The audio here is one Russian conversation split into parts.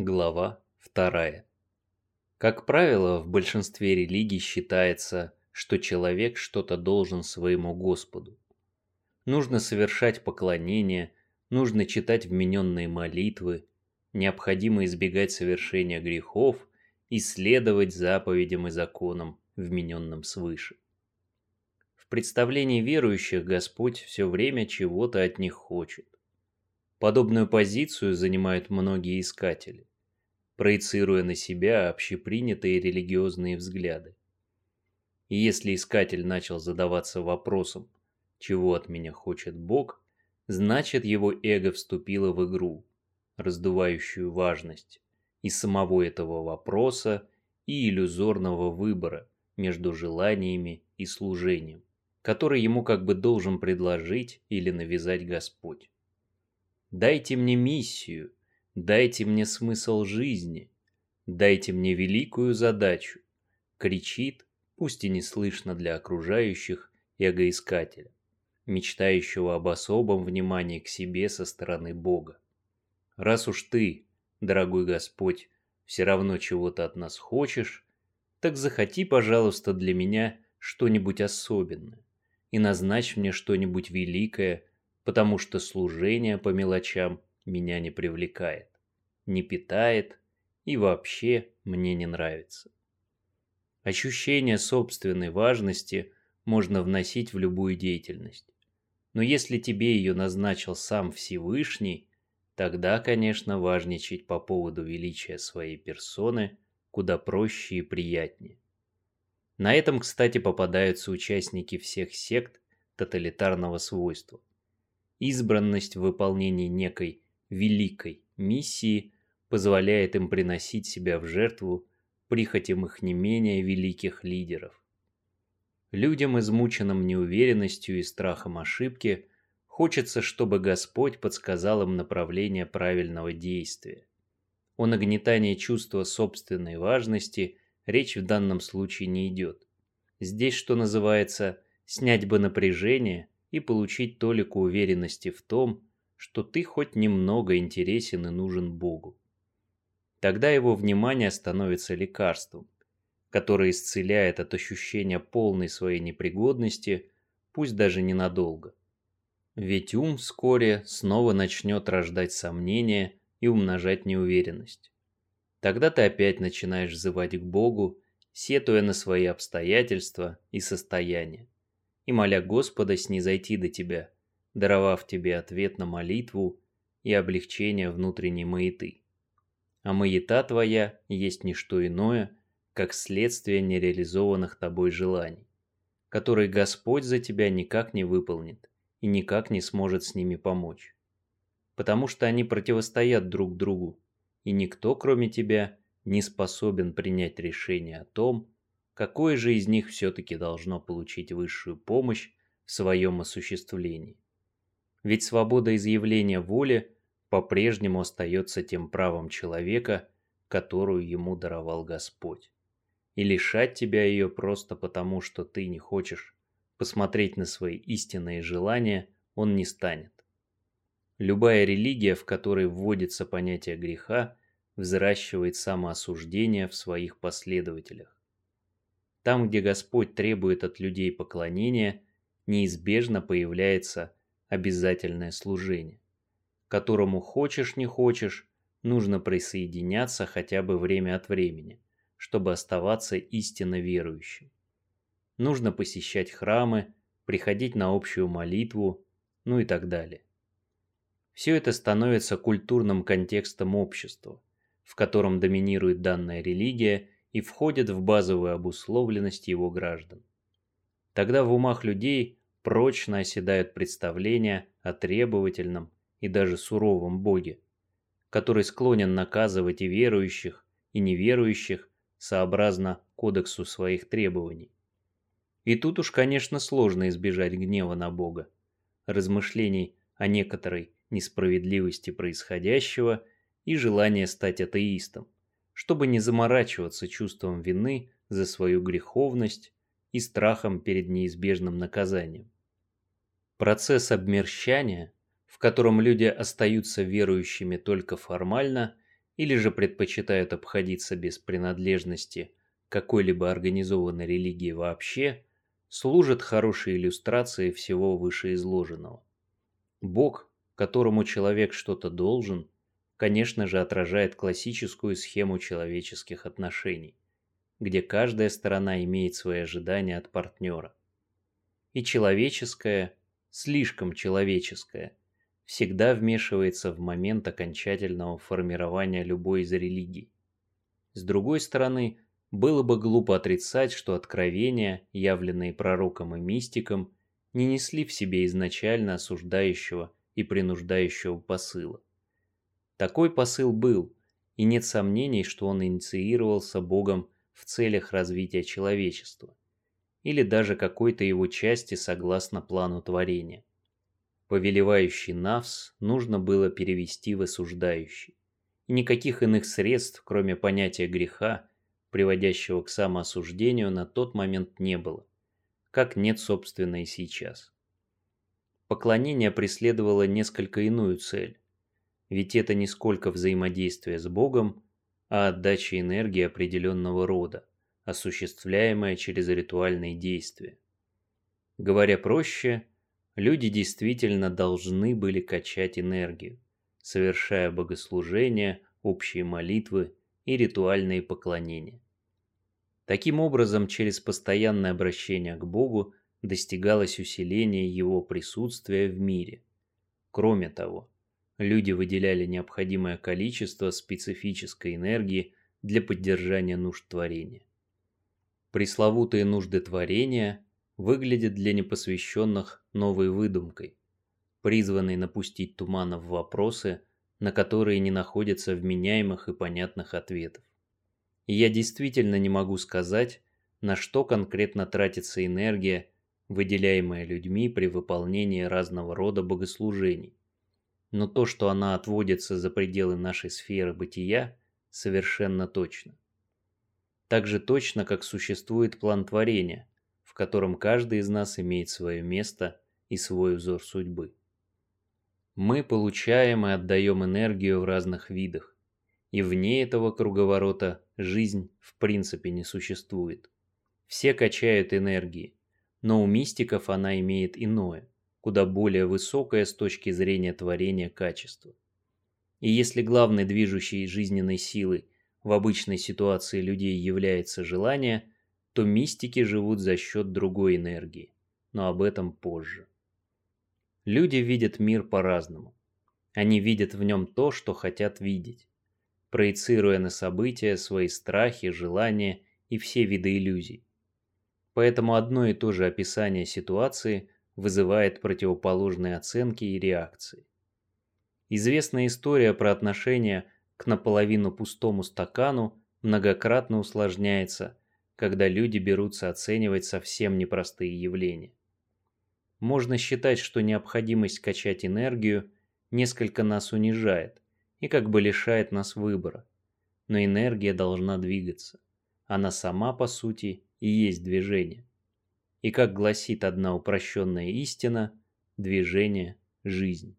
Глава 2. Как правило, в большинстве религий считается, что человек что-то должен своему Господу. Нужно совершать поклонение, нужно читать вмененные молитвы, необходимо избегать совершения грехов и следовать заповедям и законам, вмененным свыше. В представлении верующих Господь все время чего-то от них хочет. Подобную позицию занимают многие искатели, проецируя на себя общепринятые религиозные взгляды. И если искатель начал задаваться вопросом, чего от меня хочет Бог, значит его эго вступило в игру, раздувающую важность и самого этого вопроса, и иллюзорного выбора между желаниями и служением, который ему как бы должен предложить или навязать Господь. Дайте мне миссию, дайте мне смысл жизни, дайте мне великую задачу, кричит, пусть и не слышно для окружающих, эгоискателя, мечтающего об особом внимании к себе со стороны Бога. Раз уж ты, дорогой Господь, все равно чего-то от нас хочешь, так захоти, пожалуйста, для меня что-нибудь особенное и назначь мне что-нибудь великое, потому что служение по мелочам меня не привлекает, не питает и вообще мне не нравится. Ощущение собственной важности можно вносить в любую деятельность. Но если тебе ее назначил сам Всевышний, тогда, конечно, важничать по поводу величия своей персоны куда проще и приятнее. На этом, кстати, попадаются участники всех сект тоталитарного свойства избранность в выполнении некой великой миссии позволяет им приносить себя в жертву прихотям их не менее великих лидеров. Людям, измученным неуверенностью и страхом ошибки, хочется, чтобы Господь подсказал им направление правильного действия. О нагнетании чувства собственной важности речь в данном случае не идет. Здесь, что называется, снять бы напряжение и получить толику уверенности в том, что ты хоть немного интересен и нужен Богу. Тогда его внимание становится лекарством, которое исцеляет от ощущения полной своей непригодности, пусть даже ненадолго. Ведь ум вскоре снова начнет рождать сомнения и умножать неуверенность. Тогда ты опять начинаешь взывать к Богу, сетуя на свои обстоятельства и состояния и моля Господа снизойти до тебя, даровав тебе ответ на молитву и облегчение внутренней маяты. А маята твоя есть не что иное, как следствие нереализованных тобой желаний, которые Господь за тебя никак не выполнит и никак не сможет с ними помочь. Потому что они противостоят друг другу, и никто, кроме тебя, не способен принять решение о том, какое же из них все-таки должно получить высшую помощь в своем осуществлении. Ведь свобода изъявления воли по-прежнему остается тем правом человека, которую ему даровал Господь. И лишать тебя ее просто потому, что ты не хочешь посмотреть на свои истинные желания, он не станет. Любая религия, в которой вводится понятие греха, взращивает самоосуждение в своих последователях. Там, где Господь требует от людей поклонения, неизбежно появляется обязательное служение, которому хочешь не хочешь, нужно присоединяться хотя бы время от времени, чтобы оставаться истинно верующим. Нужно посещать храмы, приходить на общую молитву, ну и так далее. Все это становится культурным контекстом общества, в котором доминирует данная религия и входят в базовую обусловленность его граждан. Тогда в умах людей прочно оседают представления о требовательном и даже суровом Боге, который склонен наказывать и верующих, и неверующих сообразно кодексу своих требований. И тут уж, конечно, сложно избежать гнева на Бога, размышлений о некоторой несправедливости происходящего и желания стать атеистом чтобы не заморачиваться чувством вины за свою греховность и страхом перед неизбежным наказанием. Процесс обмерщания, в котором люди остаются верующими только формально или же предпочитают обходиться без принадлежности какой-либо организованной религии вообще, служат хорошей иллюстрацией всего вышеизложенного. Бог, которому человек что-то должен, конечно же отражает классическую схему человеческих отношений, где каждая сторона имеет свои ожидания от партнера. И человеческое, слишком человеческое, всегда вмешивается в момент окончательного формирования любой из религий. С другой стороны, было бы глупо отрицать, что откровения, явленные пророком и мистиком, не несли в себе изначально осуждающего и принуждающего посыла. Такой посыл был, и нет сомнений, что он инициировался Богом в целях развития человечества, или даже какой-то его части согласно плану творения повелевающий Навс нужно было перевести в осуждающий. И никаких иных средств, кроме понятия греха, приводящего к самоосуждению, на тот момент не было, как нет, собственно, и сейчас. Поклонение преследовало несколько иную цель, ведь это не сколько взаимодействие с Богом, а отдача энергии определенного рода, осуществляемая через ритуальные действия. Говоря проще – люди действительно должны были качать энергию, совершая богослужения, общие молитвы и ритуальные поклонения. Таким образом, через постоянное обращение к Богу достигалось усиление Его присутствия в мире. Кроме того, люди выделяли необходимое количество специфической энергии для поддержания нужд творения. Пресловутые нужды творения выглядят для непосвященных новой выдумкой, призванной напустить тумана в вопросы, на которые не находятся вменяемых и понятных ответов. И я действительно не могу сказать, на что конкретно тратится энергия, выделяемая людьми при выполнении разного рода богослужений. Но то, что она отводится за пределы нашей сферы бытия, совершенно точно. Так же точно, как существует план творения, котором каждый из нас имеет свое место и свой узор судьбы. Мы получаем и отдаем энергию в разных видах, и вне этого круговорота жизнь в принципе не существует. Все качают энергии, но у мистиков она имеет иное, куда более высокое с точки зрения творения качество. И если главной движущей жизненной силой в обычной ситуации людей является желание – то мистики живут за счет другой энергии, но об этом позже. Люди видят мир по-разному. Они видят в нем то, что хотят видеть, проецируя на события свои страхи, желания и все виды иллюзий. Поэтому одно и то же описание ситуации вызывает противоположные оценки и реакции. Известная история про отношение к наполовину пустому стакану многократно усложняется когда люди берутся оценивать совсем непростые явления. Можно считать, что необходимость качать энергию несколько нас унижает и как бы лишает нас выбора. Но энергия должна двигаться. Она сама, по сути, и есть движение. И как гласит одна упрощенная истина, движение – жизнь.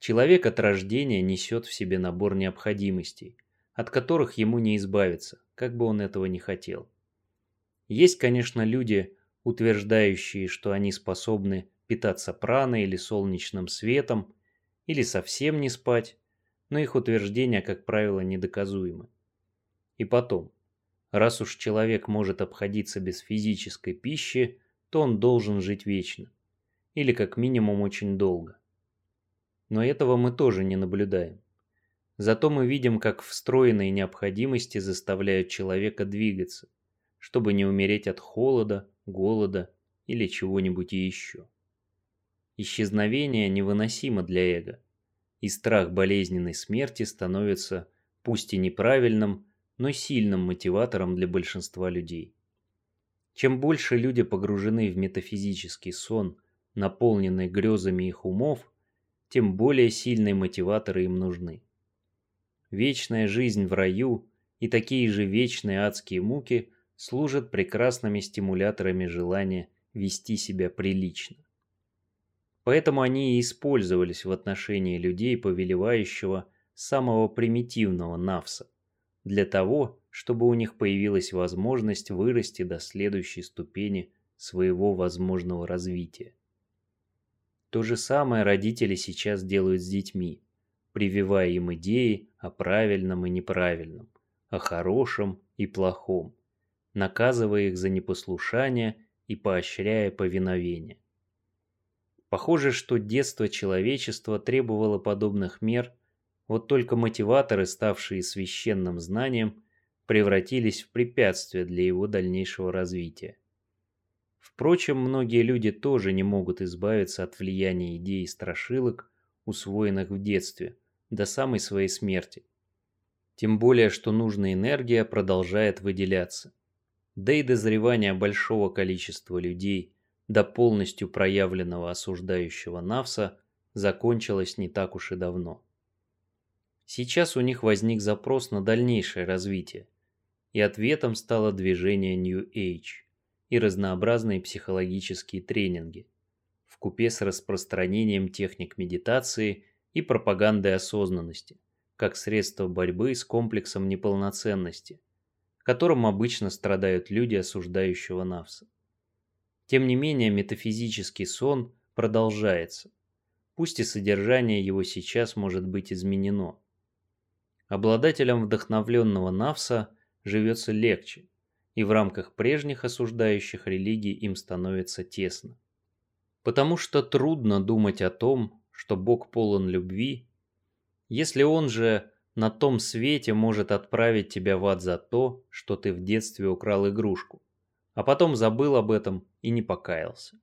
Человек от рождения несет в себе набор необходимостей, от которых ему не избавиться, как бы он этого не хотел. Есть, конечно, люди, утверждающие, что они способны питаться праной или солнечным светом, или совсем не спать, но их утверждения, как правило, недоказуемы. И потом, раз уж человек может обходиться без физической пищи, то он должен жить вечно, или как минимум очень долго. Но этого мы тоже не наблюдаем. Зато мы видим, как встроенные необходимости заставляют человека двигаться, чтобы не умереть от холода, голода или чего-нибудь еще. Исчезновение невыносимо для эго, и страх болезненной смерти становится, пусть и неправильным, но сильным мотиватором для большинства людей. Чем больше люди погружены в метафизический сон, наполненный грезами их умов, тем более сильные мотиваторы им нужны вечная жизнь в раю и такие же вечные адские муки служат прекрасными стимуляторами желания вести себя прилично. Поэтому они и использовались в отношении людей, повелевающего самого примитивного навса, для того, чтобы у них появилась возможность вырасти до следующей ступени своего возможного развития. То же самое родители сейчас делают с детьми, прививая им идеи о правильном и неправильном, о хорошем и плохом, наказывая их за непослушание и поощряя повиновение. Похоже, что детство человечества требовало подобных мер, вот только мотиваторы, ставшие священным знанием, превратились в препятствие для его дальнейшего развития. Впрочем, многие люди тоже не могут избавиться от влияния идей и страшилок, усвоенных в детстве, до самой своей смерти. Тем более, что нужная энергия продолжает выделяться. Да и дозревание большого количества людей – до полностью проявленного осуждающего Навса закончилось не так уж и давно. Сейчас у них возник запрос на дальнейшее развитие, и ответом стало движение New Age и разнообразные психологические тренинги, вкупе с распространением техник медитации и пропагандой осознанности, как средство борьбы с комплексом неполноценности, которым обычно страдают люди осуждающего Навса. Тем не менее, метафизический сон продолжается, пусть и содержание его сейчас может быть изменено. Обладателям вдохновленного Навса живется легче, и в рамках прежних осуждающих религий им становится тесно. Потому что трудно думать о том, что Бог полон любви, если Он же на том свете может отправить тебя в ад за то, что ты в детстве украл игрушку а потом забыл об этом и не покаялся.